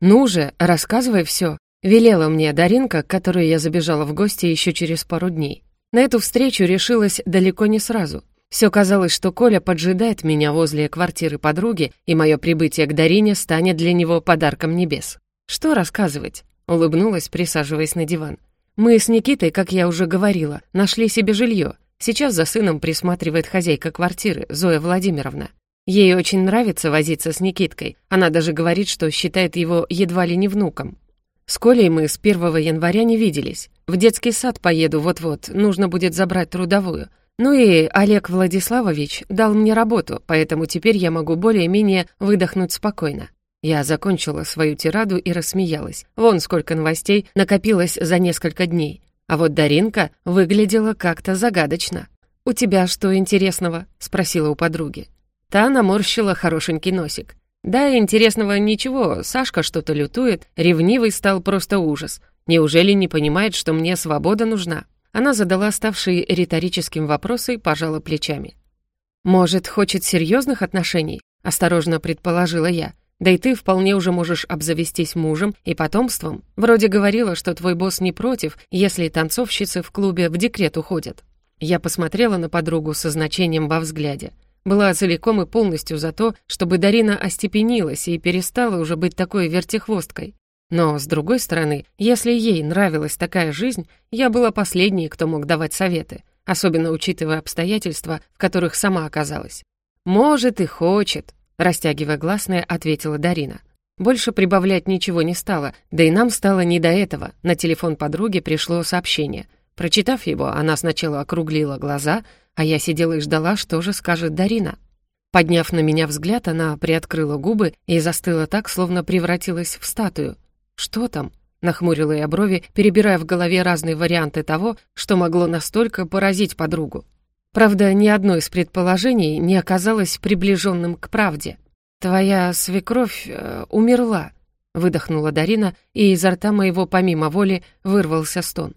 «Ну же, рассказывай все», — велела мне Даринка, к которой я забежала в гости еще через пару дней. На эту встречу решилась далеко не сразу. Все казалось, что Коля поджидает меня возле квартиры подруги, и мое прибытие к Дарине станет для него подарком небес. «Что рассказывать?» — улыбнулась, присаживаясь на диван. «Мы с Никитой, как я уже говорила, нашли себе жилье. Сейчас за сыном присматривает хозяйка квартиры, Зоя Владимировна. Ей очень нравится возиться с Никиткой. Она даже говорит, что считает его едва ли не внуком. С Колей мы с 1 января не виделись. В детский сад поеду вот-вот, нужно будет забрать трудовую. Ну и Олег Владиславович дал мне работу, поэтому теперь я могу более-менее выдохнуть спокойно. Я закончила свою тираду и рассмеялась. Вон сколько новостей накопилось за несколько дней. А вот Даринка выглядела как-то загадочно. «У тебя что интересного?» — спросила у подруги. Та наморщила хорошенький носик. «Да, интересного ничего, Сашка что-то лютует, ревнивый стал просто ужас. Неужели не понимает, что мне свобода нужна?» Она задала ставшие риторическим вопросы и пожала плечами. «Может, хочет серьезных отношений?» — осторожно предположила я. «Да и ты вполне уже можешь обзавестись мужем и потомством. Вроде говорила, что твой босс не против, если танцовщицы в клубе в декрет уходят». Я посмотрела на подругу со значением во взгляде. Была целиком и полностью за то, чтобы Дарина остепенилась и перестала уже быть такой вертихвосткой. Но, с другой стороны, если ей нравилась такая жизнь, я была последней, кто мог давать советы, особенно учитывая обстоятельства, в которых сама оказалась. «Может и хочет», — растягивая гласное, ответила Дарина. Больше прибавлять ничего не стало, да и нам стало не до этого. На телефон подруги пришло сообщение. Прочитав его, она сначала округлила глаза, а я сидела и ждала, что же скажет Дарина. Подняв на меня взгляд, она приоткрыла губы и застыла так, словно превратилась в статую — «Что там?» — нахмурила я брови, перебирая в голове разные варианты того, что могло настолько поразить подругу. Правда, ни одно из предположений не оказалось приближенным к правде. «Твоя свекровь э, умерла», — выдохнула Дарина, и изо рта моего помимо воли вырвался стон.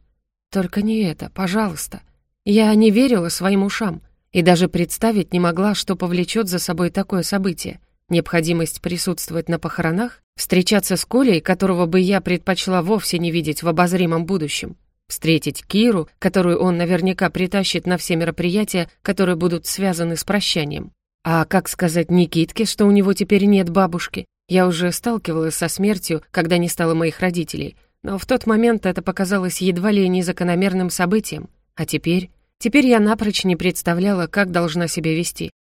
«Только не это, пожалуйста. Я не верила своим ушам и даже представить не могла, что повлечет за собой такое событие. Необходимость присутствовать на похоронах? Встречаться с Колей, которого бы я предпочла вовсе не видеть в обозримом будущем? Встретить Киру, которую он наверняка притащит на все мероприятия, которые будут связаны с прощанием? А как сказать Никитке, что у него теперь нет бабушки? Я уже сталкивалась со смертью, когда не стало моих родителей, но в тот момент это показалось едва ли не закономерным событием. А теперь? Теперь я напрочь не представляла, как должна себя вести.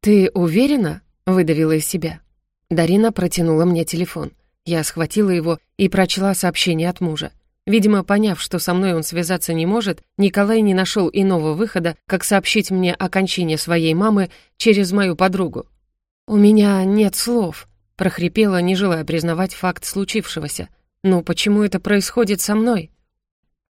«Ты уверена?» Выдавила из себя. Дарина протянула мне телефон. Я схватила его и прочла сообщение от мужа. Видимо, поняв, что со мной он связаться не может, Николай не нашел иного выхода, как сообщить мне о кончине своей мамы через мою подругу. «У меня нет слов», — прохрипела, не желая признавать факт случившегося. «Ну, почему это происходит со мной?»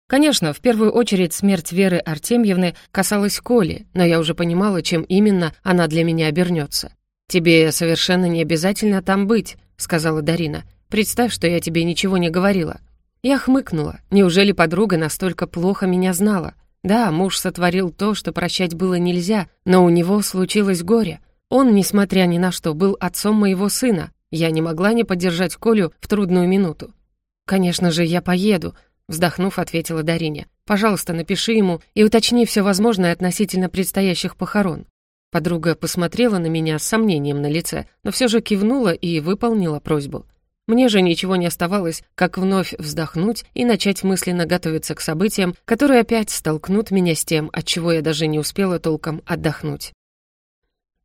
Конечно, в первую очередь смерть Веры Артемьевны касалась Коли, но я уже понимала, чем именно она для меня обернется. «Тебе совершенно не обязательно там быть», — сказала Дарина. «Представь, что я тебе ничего не говорила». Я хмыкнула. Неужели подруга настолько плохо меня знала? Да, муж сотворил то, что прощать было нельзя, но у него случилось горе. Он, несмотря ни на что, был отцом моего сына. Я не могла не поддержать Колю в трудную минуту. «Конечно же, я поеду», — вздохнув, ответила Дарине. «Пожалуйста, напиши ему и уточни все возможное относительно предстоящих похорон. Подруга посмотрела на меня с сомнением на лице, но все же кивнула и выполнила просьбу. Мне же ничего не оставалось, как вновь вздохнуть и начать мысленно готовиться к событиям, которые опять столкнут меня с тем, от чего я даже не успела толком отдохнуть.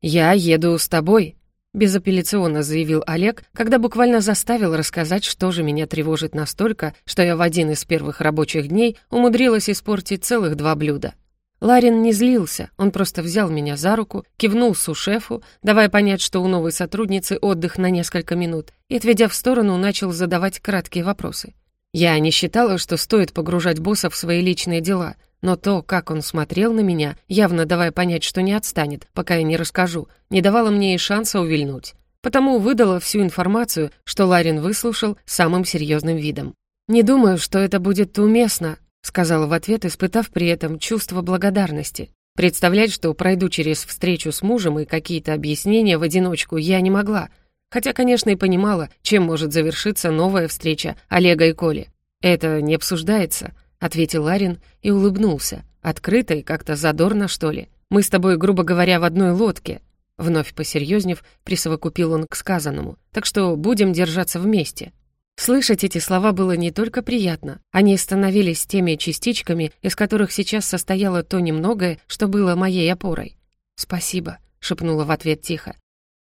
«Я еду с тобой», — безапелляционно заявил Олег, когда буквально заставил рассказать, что же меня тревожит настолько, что я в один из первых рабочих дней умудрилась испортить целых два блюда. Ларин не злился, он просто взял меня за руку, кивнул сушефу, давая понять, что у новой сотрудницы отдых на несколько минут, и, отведя в сторону, начал задавать краткие вопросы. Я не считала, что стоит погружать босса в свои личные дела, но то, как он смотрел на меня, явно давая понять, что не отстанет, пока я не расскажу, не давало мне и шанса увильнуть. Потому выдала всю информацию, что Ларин выслушал самым серьезным видом. «Не думаю, что это будет уместно», сказала в ответ, испытав при этом чувство благодарности. Представлять, что пройду через встречу с мужем и какие-то объяснения в одиночку я не могла. хотя, конечно, и понимала, чем может завершиться новая встреча Олега и Коли. «Это не обсуждается», — ответил Ларин и улыбнулся, открыто и как-то задорно, что ли. «Мы с тобой, грубо говоря, в одной лодке». Вновь посерьезнев, присовокупил он к сказанному. «Так что будем держаться вместе». Слышать эти слова было не только приятно, они становились теми частичками, из которых сейчас состояло то немногое, что было моей опорой. «Спасибо», — шепнула в ответ тихо.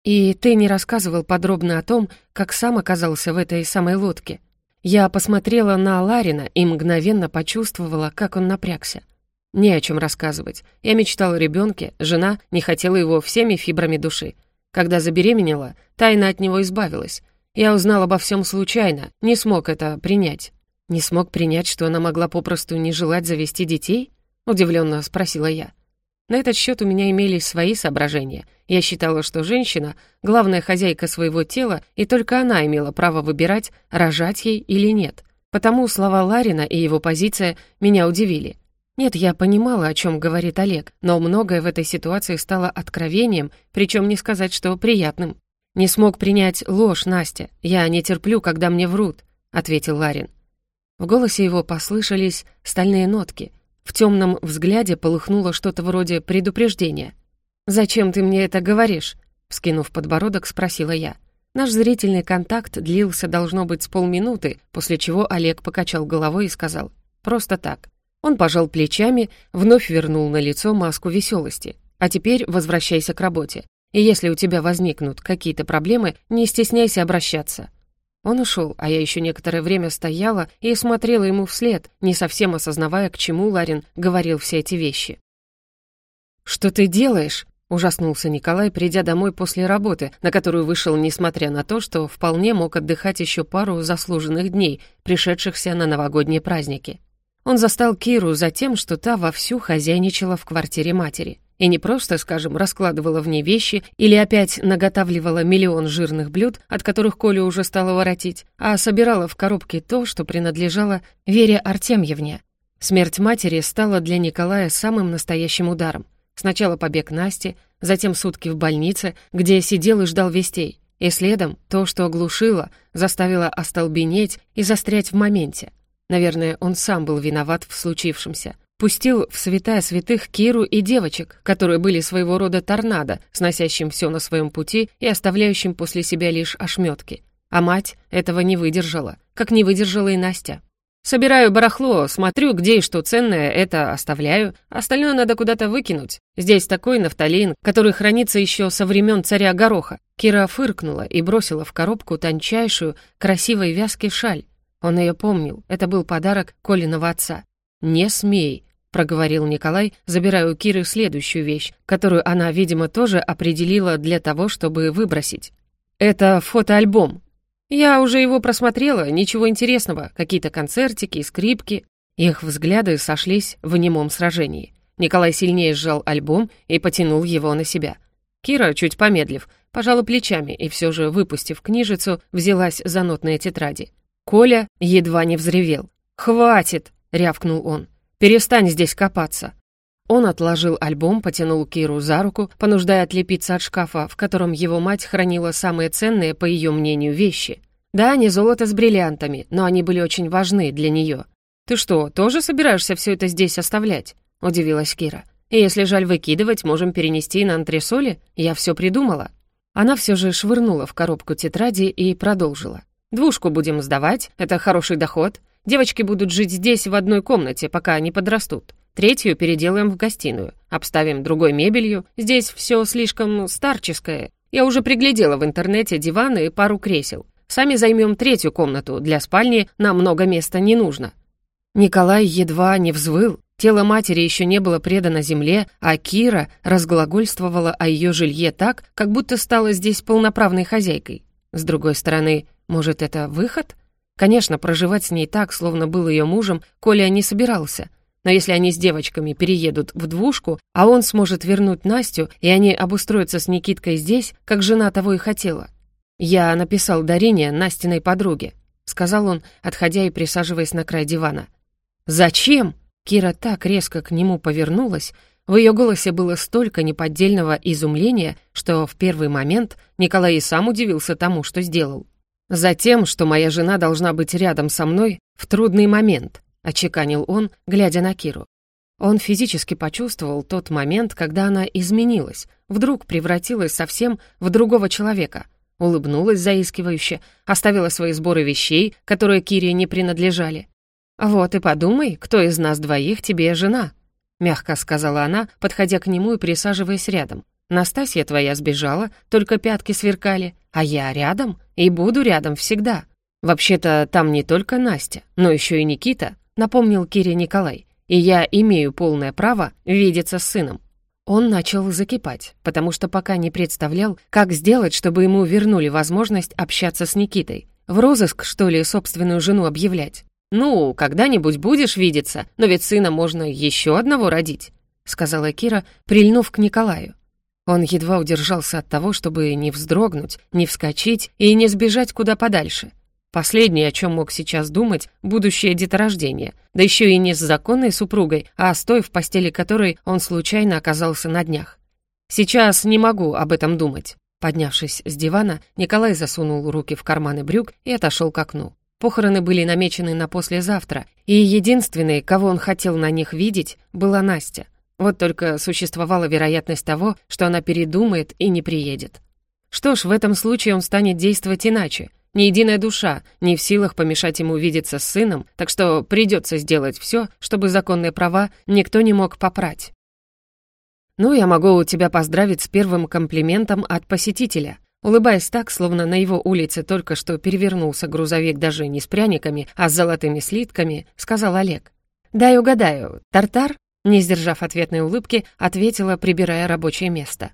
«И ты не рассказывал подробно о том, как сам оказался в этой самой лодке?» Я посмотрела на Ларина и мгновенно почувствовала, как он напрягся. Не о чем рассказывать. Я мечтала о ребенке, жена не хотела его всеми фибрами души. Когда забеременела, тайна от него избавилась. Я узнал обо всем случайно, не смог это принять. Не смог принять, что она могла попросту не желать завести детей? Удивленно спросила я. На этот счет у меня имелись свои соображения. Я считала, что женщина — главная хозяйка своего тела, и только она имела право выбирать, рожать ей или нет. Потому слова Ларина и его позиция меня удивили. Нет, я понимала, о чем говорит Олег, но многое в этой ситуации стало откровением, причем не сказать, что приятным. «Не смог принять ложь, Настя. Я не терплю, когда мне врут», — ответил Ларин. В голосе его послышались стальные нотки, в темном взгляде полыхнуло что-то вроде предупреждения. «Зачем ты мне это говоришь?» Вскинув подбородок, спросила я. Наш зрительный контакт длился, должно быть, с полминуты, после чего Олег покачал головой и сказал «Просто так». Он пожал плечами, вновь вернул на лицо маску веселости. «А теперь возвращайся к работе. И если у тебя возникнут какие-то проблемы, не стесняйся обращаться. Он ушел, а я еще некоторое время стояла и смотрела ему вслед, не совсем осознавая, к чему Ларин говорил все эти вещи. «Что ты делаешь?» — ужаснулся Николай, придя домой после работы, на которую вышел, несмотря на то, что вполне мог отдыхать еще пару заслуженных дней, пришедшихся на новогодние праздники. Он застал Киру за тем, что та вовсю хозяйничала в квартире матери. И не просто, скажем, раскладывала в ней вещи или опять наготавливала миллион жирных блюд, от которых Коля уже стала воротить, а собирала в коробке то, что принадлежало Вере Артемьевне. Смерть матери стала для Николая самым настоящим ударом. Сначала побег Насти, затем сутки в больнице, где сидел и ждал вестей. И следом то, что оглушило, заставило остолбенеть и застрять в моменте. Наверное, он сам был виноват в случившемся — Пустил в святая святых Киру и девочек, которые были своего рода торнадо, сносящим все на своем пути и оставляющим после себя лишь ошметки. А мать этого не выдержала, как не выдержала и Настя. Собираю барахло, смотрю, где и что ценное, это оставляю, остальное надо куда-то выкинуть. Здесь такой нафталин, который хранится еще со времен царя Гороха. Кира фыркнула и бросила в коробку тончайшую, красивой вязкий шаль. Он ее помнил, это был подарок Колиного отца. «Не смей», проговорил Николай, забирая у Киры следующую вещь, которую она, видимо, тоже определила для того, чтобы выбросить. «Это фотоальбом. Я уже его просмотрела, ничего интересного, какие-то концертики, скрипки». Их взгляды сошлись в немом сражении. Николай сильнее сжал альбом и потянул его на себя. Кира, чуть помедлив, пожала плечами и все же, выпустив книжицу, взялась за нотные тетради. Коля едва не взревел. «Хватит!» — рявкнул он. Перестань здесь копаться». Он отложил альбом, потянул Киру за руку, понуждая отлепиться от шкафа, в котором его мать хранила самые ценные, по ее мнению, вещи. Да, не золото с бриллиантами, но они были очень важны для нее. «Ты что, тоже собираешься все это здесь оставлять?» — удивилась Кира. «Если жаль выкидывать, можем перенести на антресоли. Я все придумала». Она все же швырнула в коробку тетради и продолжила. «Двушку будем сдавать, это хороший доход. Девочки будут жить здесь в одной комнате, пока они подрастут. Третью переделаем в гостиную, обставим другой мебелью. Здесь все слишком старческое. Я уже приглядела в интернете диваны и пару кресел. Сами займем третью комнату, для спальни нам много места не нужно». Николай едва не взвыл. Тело матери еще не было предано земле, а Кира разглагольствовала о ее жилье так, как будто стала здесь полноправной хозяйкой. С другой стороны, может, это выход? Конечно, проживать с ней так, словно был ее мужем, Коля не собирался. Но если они с девочками переедут в двушку, а он сможет вернуть Настю, и они обустроятся с Никиткой здесь, как жена того и хотела. «Я написал Дарине, Настиной подруге», — сказал он, отходя и присаживаясь на край дивана. «Зачем?» Кира так резко к нему повернулась, В ее голосе было столько неподдельного изумления, что в первый момент Николай и сам удивился тому, что сделал. «Затем, что моя жена должна быть рядом со мной в трудный момент», — очеканил он, глядя на Киру. Он физически почувствовал тот момент, когда она изменилась, вдруг превратилась совсем в другого человека. Улыбнулась заискивающе, оставила свои сборы вещей, которые Кире не принадлежали. «Вот и подумай, кто из нас двоих тебе жена», — мягко сказала она, подходя к нему и присаживаясь рядом. «Настасья твоя сбежала, только пятки сверкали, а я рядом и буду рядом всегда. Вообще-то там не только Настя, но еще и Никита», — напомнил Кире Николай. «И я имею полное право видеться с сыном». Он начал закипать, потому что пока не представлял, как сделать, чтобы ему вернули возможность общаться с Никитой. В розыск, что ли, собственную жену объявлять? «Ну, когда-нибудь будешь видеться, но ведь сына можно еще одного родить», сказала Кира, прильнув к Николаю. Он едва удержался от того, чтобы не вздрогнуть, не вскочить и не сбежать куда подальше. Последнее, о чем мог сейчас думать, будущее деторождение, да еще и не с законной супругой, а с той, в постели которой он случайно оказался на днях. «Сейчас не могу об этом думать». Поднявшись с дивана, Николай засунул руки в карманы брюк и отошел к окну. Похороны были намечены на послезавтра, и единственной, кого он хотел на них видеть, была Настя. Вот только существовала вероятность того, что она передумает и не приедет. Что ж, в этом случае он станет действовать иначе. Ни единая душа не в силах помешать ему видеться с сыном, так что придется сделать все, чтобы законные права никто не мог попрать. «Ну, я могу тебя поздравить с первым комплиментом от посетителя», Улыбаясь так, словно на его улице только что перевернулся грузовик даже не с пряниками, а с золотыми слитками, сказал Олег. «Дай угадаю, тартар?» Не сдержав ответной улыбки, ответила, прибирая рабочее место.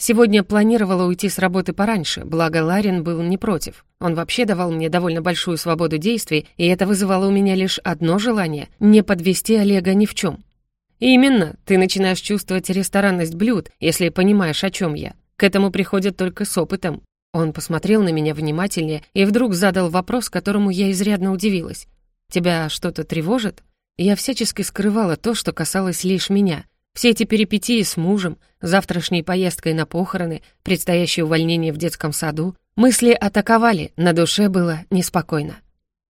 Сегодня планировала уйти с работы пораньше, благо Ларин был не против. Он вообще давал мне довольно большую свободу действий, и это вызывало у меня лишь одно желание — не подвести Олега ни в чем. «Именно, ты начинаешь чувствовать ресторанность блюд, если понимаешь, о чем я. К этому приходят только с опытом. Он посмотрел на меня внимательнее и вдруг задал вопрос, которому я изрядно удивилась. «Тебя что-то тревожит?» Я всячески скрывала то, что касалось лишь меня. Все эти перипетии с мужем, завтрашней поездкой на похороны, предстоящее увольнение в детском саду. Мысли атаковали, на душе было неспокойно.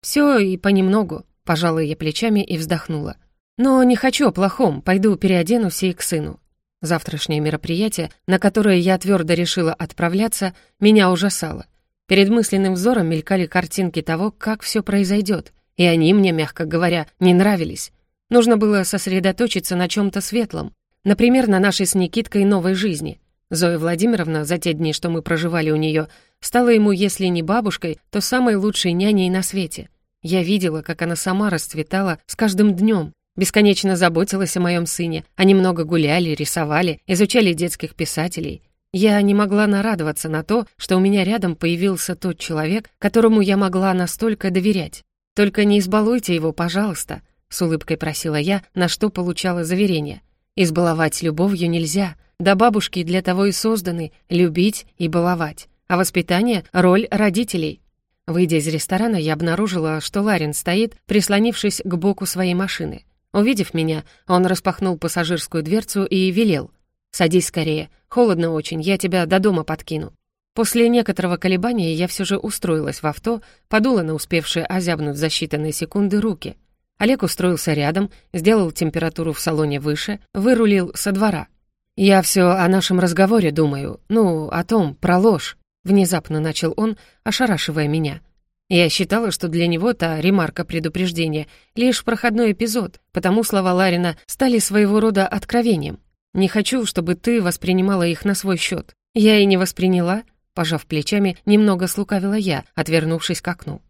Все и понемногу, пожала я плечами и вздохнула. Но не хочу о плохом, пойду переоденусь и к сыну. Завтрашнее мероприятие, на которое я твердо решила отправляться, меня ужасало. Перед мысленным взором мелькали картинки того, как все произойдет, и они мне, мягко говоря, не нравились. Нужно было сосредоточиться на чем то светлом, например, на нашей с Никиткой новой жизни. Зоя Владимировна за те дни, что мы проживали у нее, стала ему, если не бабушкой, то самой лучшей няней на свете. Я видела, как она сама расцветала с каждым днем, Бесконечно заботилась о моем сыне. Они много гуляли, рисовали, изучали детских писателей. Я не могла нарадоваться на то, что у меня рядом появился тот человек, которому я могла настолько доверять. «Только не избалуйте его, пожалуйста», — с улыбкой просила я, на что получала заверение. «Избаловать любовью нельзя. Да бабушки для того и созданы — любить и баловать. А воспитание — роль родителей». Выйдя из ресторана, я обнаружила, что Ларин стоит, прислонившись к боку своей машины. Увидев меня, он распахнул пассажирскую дверцу и велел. «Садись скорее. Холодно очень, я тебя до дома подкину». После некоторого колебания я все же устроилась в авто, подула на успевшие озябнуть за считанные секунды руки. Олег устроился рядом, сделал температуру в салоне выше, вырулил со двора. «Я все о нашем разговоре думаю, ну, о том, про ложь», — внезапно начал он, ошарашивая меня. Я считала, что для него та ремарка предупреждения — лишь проходной эпизод, потому слова Ларина стали своего рода откровением. «Не хочу, чтобы ты воспринимала их на свой счет. Я и не восприняла», — пожав плечами, немного слукавила я, отвернувшись к окну.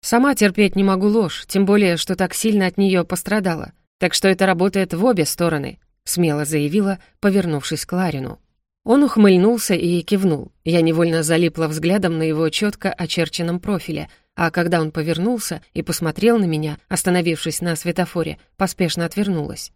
«Сама терпеть не могу ложь, тем более, что так сильно от нее пострадала. Так что это работает в обе стороны», — смело заявила, повернувшись к Ларину. Он ухмыльнулся и кивнул. Я невольно залипла взглядом на его четко очерченном профиле, а когда он повернулся и посмотрел на меня, остановившись на светофоре, поспешно отвернулась.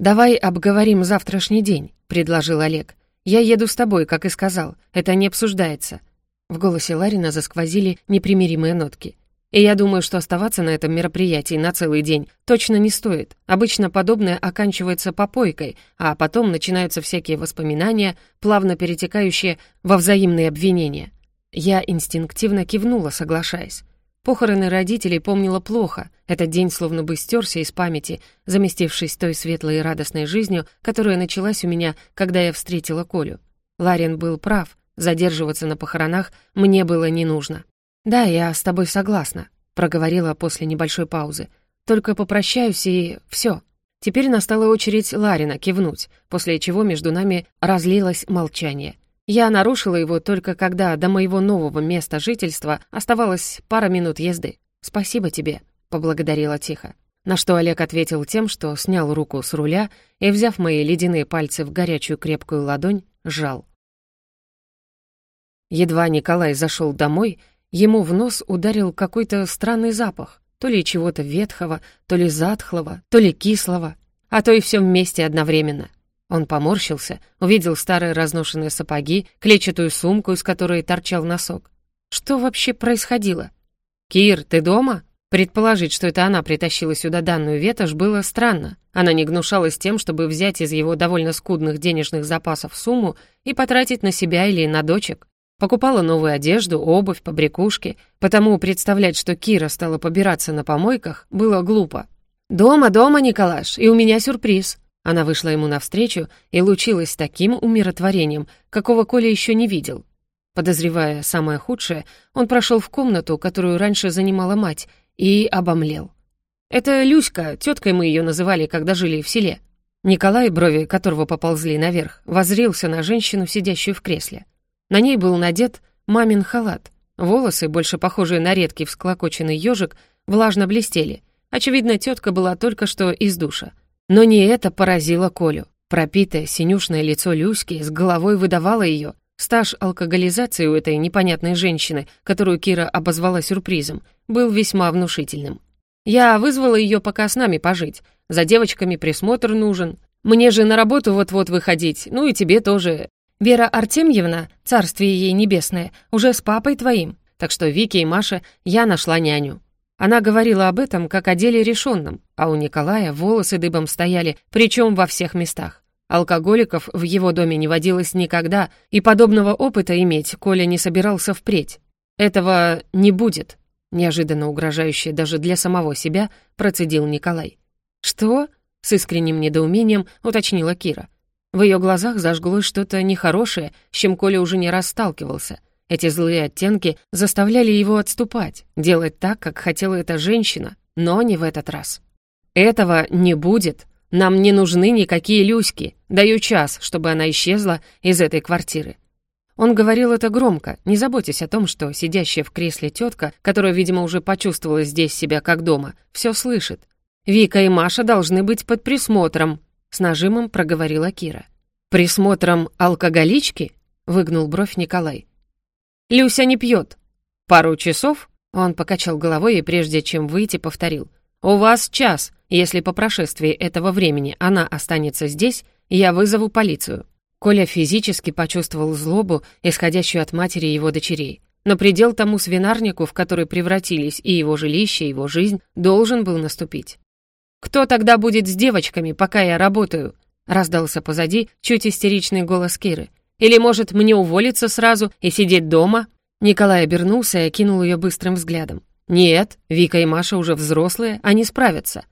«Давай обговорим завтрашний день», — предложил Олег. «Я еду с тобой, как и сказал. Это не обсуждается». В голосе Ларина засквозили непримиримые нотки. И я думаю, что оставаться на этом мероприятии на целый день точно не стоит. Обычно подобное оканчивается попойкой, а потом начинаются всякие воспоминания, плавно перетекающие во взаимные обвинения. Я инстинктивно кивнула, соглашаясь. Похороны родителей помнила плохо. Этот день словно бы стерся из памяти, заместившись той светлой и радостной жизнью, которая началась у меня, когда я встретила Колю. Ларин был прав, задерживаться на похоронах мне было не нужно. «Да, я с тобой согласна», — проговорила после небольшой паузы. «Только попрощаюсь и все. Теперь настала очередь Ларина кивнуть, после чего между нами разлилось молчание. Я нарушила его только когда до моего нового места жительства оставалось пара минут езды. «Спасибо тебе», — поблагодарила тихо. На что Олег ответил тем, что снял руку с руля и, взяв мои ледяные пальцы в горячую крепкую ладонь, сжал. Едва Николай зашел домой, Ему в нос ударил какой-то странный запах, то ли чего-то ветхого, то ли затхлого, то ли кислого, а то и все вместе одновременно. Он поморщился, увидел старые разношенные сапоги, клетчатую сумку, из которой торчал носок. Что вообще происходило? «Кир, ты дома?» Предположить, что это она притащила сюда данную ветошь, было странно. Она не гнушалась тем, чтобы взять из его довольно скудных денежных запасов сумму и потратить на себя или на дочек. Покупала новую одежду, обувь, побрякушки, потому представлять, что Кира стала побираться на помойках, было глупо. «Дома, дома, Николаш, и у меня сюрприз». Она вышла ему навстречу и лучилась таким умиротворением, какого Коля еще не видел. Подозревая самое худшее, он прошел в комнату, которую раньше занимала мать, и обомлел. Это Люська, теткой мы ее называли, когда жили в селе. Николай, брови которого поползли наверх, возрился на женщину, сидящую в кресле. На ней был надет мамин халат. Волосы, больше похожие на редкий всклокоченный ежик, влажно блестели. Очевидно, тетка была только что из душа. Но не это поразило Колю. Пропитое синюшное лицо Люськи с головой выдавало ее. Стаж алкоголизации у этой непонятной женщины, которую Кира обозвала сюрпризом, был весьма внушительным. «Я вызвала ее пока с нами пожить. За девочками присмотр нужен. Мне же на работу вот-вот выходить, ну и тебе тоже. Вера Артемьевна, царствие ей небесное, уже с папой твоим, так что Вике и Маше я нашла няню». Она говорила об этом как о деле решенном, а у Николая волосы дыбом стояли, причем во всех местах. Алкоголиков в его доме не водилось никогда, и подобного опыта иметь Коля не собирался впредь. «Этого не будет», — неожиданно угрожающе даже для самого себя процедил Николай. «Что?» — с искренним недоумением уточнила Кира. В ее глазах зажглось что-то нехорошее, с чем Коля уже не раз сталкивался. Эти злые оттенки заставляли его отступать, делать так, как хотела эта женщина, но не в этот раз. «Этого не будет. Нам не нужны никакие Люськи. Даю час, чтобы она исчезла из этой квартиры». Он говорил это громко, не заботясь о том, что сидящая в кресле тетка, которая, видимо, уже почувствовала здесь себя как дома, все слышит. «Вика и Маша должны быть под присмотром», с нажимом проговорила Кира. «Присмотром алкоголички?» — выгнул бровь Николай. «Люся не пьет. Пару часов?» Он покачал головой и прежде чем выйти, повторил. «У вас час. Если по прошествии этого времени она останется здесь, я вызову полицию». Коля физически почувствовал злобу, исходящую от матери его дочерей. Но предел тому свинарнику, в который превратились и его жилище, и его жизнь, должен был наступить. «Кто тогда будет с девочками, пока я работаю?» — раздался позади чуть истеричный голос Киры. «Или, может, мне уволиться сразу и сидеть дома?» Николай обернулся и окинул ее быстрым взглядом. «Нет, Вика и Маша уже взрослые, они справятся.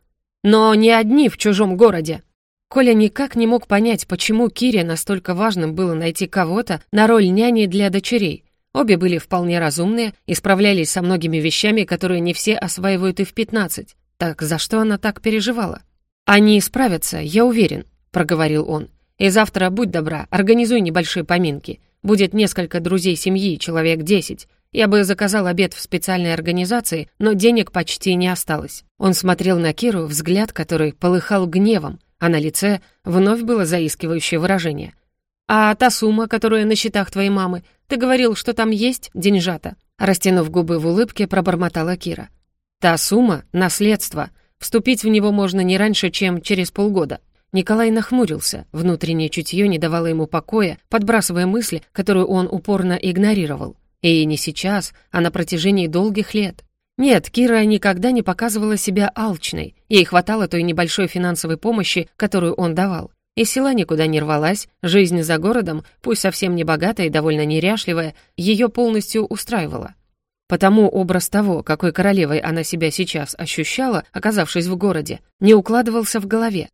Но не одни в чужом городе». Коля никак не мог понять, почему Кире настолько важным было найти кого-то на роль няни для дочерей. Обе были вполне разумные и справлялись со многими вещами, которые не все осваивают и в пятнадцать. Так за что она так переживала? «Они справятся, я уверен», — проговорил он. «И завтра, будь добра, организуй небольшие поминки. Будет несколько друзей семьи, человек десять. Я бы заказал обед в специальной организации, но денег почти не осталось». Он смотрел на Киру, взгляд который полыхал гневом, а на лице вновь было заискивающее выражение. «А та сумма, которая на счетах твоей мамы, ты говорил, что там есть деньжата?» Растянув губы в улыбке, пробормотала Кира. Та сумма — наследство. Вступить в него можно не раньше, чем через полгода. Николай нахмурился, внутреннее чутье не давало ему покоя, подбрасывая мысли, которую он упорно игнорировал. И не сейчас, а на протяжении долгих лет. Нет, Кира никогда не показывала себя алчной. Ей хватало той небольшой финансовой помощи, которую он давал. Из села никуда не рвалась, жизнь за городом, пусть совсем не богатая и довольно неряшливая, ее полностью устраивала. Потому образ того, какой королевой она себя сейчас ощущала, оказавшись в городе, не укладывался в голове.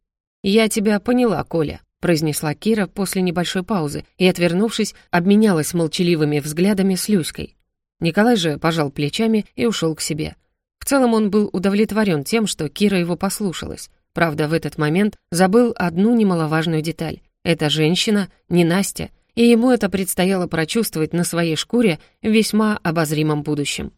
«Я тебя поняла, Коля», — произнесла Кира после небольшой паузы и, отвернувшись, обменялась молчаливыми взглядами с Люськой. Николай же пожал плечами и ушел к себе. В целом он был удовлетворен тем, что Кира его послушалась. Правда, в этот момент забыл одну немаловажную деталь. Эта женщина не Настя, и ему это предстояло прочувствовать на своей шкуре в весьма обозримом будущем.